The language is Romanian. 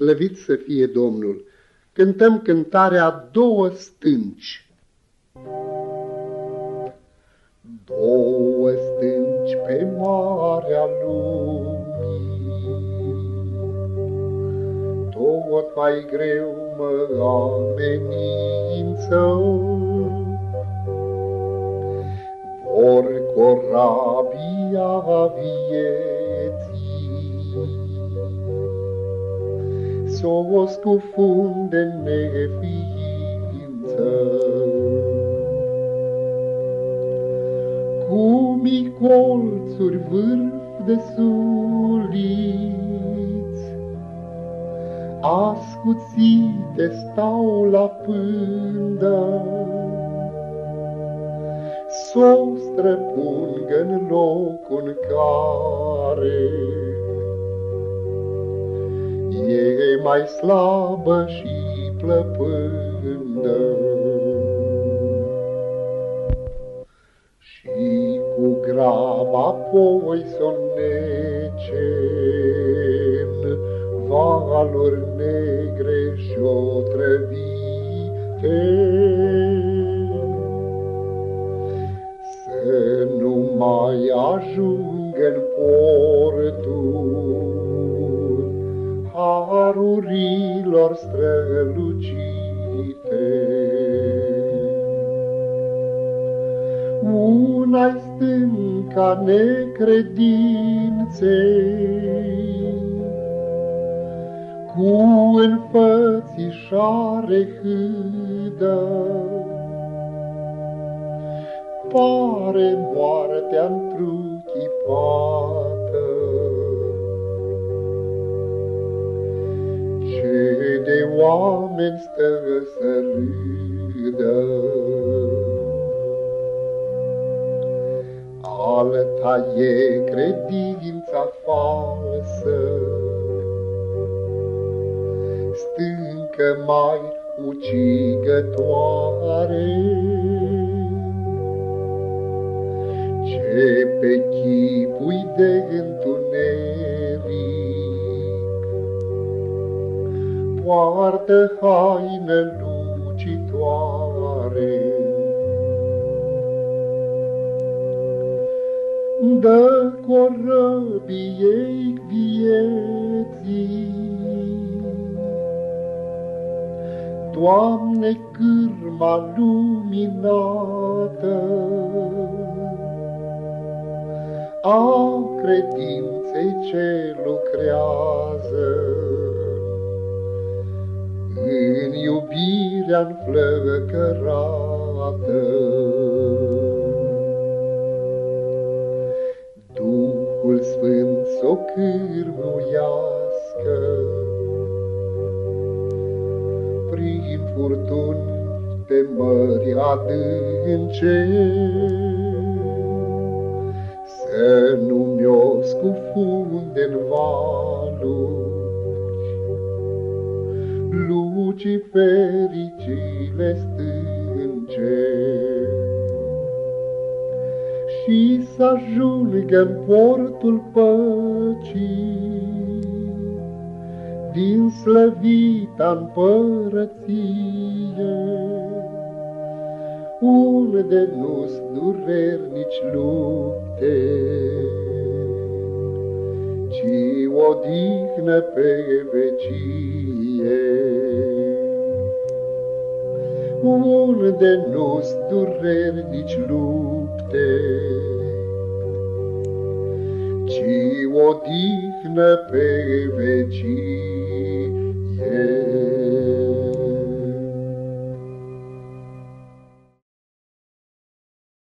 Slăvit să fie Domnul! Cântăm cântarea Două stânci. Două stânci pe marea lumii, Tot mai greu mă amenință, Vor corabia vieții, S-o scufunde în neființă. Cu micolțuri vârf de suliți, Ascuțite stau la pândă, S-o străpungă în locul în care mai slabă și plăpândă. Și cu grab apoi s-o valuri negre și-o trăvite. Să nu mai ajungă în portul harurilor strălucite. Una-i stânca necredinței, cu înfățișare hâdă, pare moartea întruchipată. Oameni stă să râdă, Alta e credința falsă, Stâncă mai ucigătoare, Ce pe chipui de întuneric, Poartă haine lucitoare. dă corăbiei vieții. Doamne, cârma luminată, a credinței ce lucrează, iubirea înflăcărată. Duhul Sfânt s-o cârmuiască, Prin furtuni de mări adânce, Să nu mi-o scufunde în valuri, Lucifericile stânce și să ajungă în portul păcii, din slăvita împărăție, unde nu-s dureri nici lupte, ci odihnă pe vecie. Unde nu-s dureri nici lupte, ci odihnă pe vecie.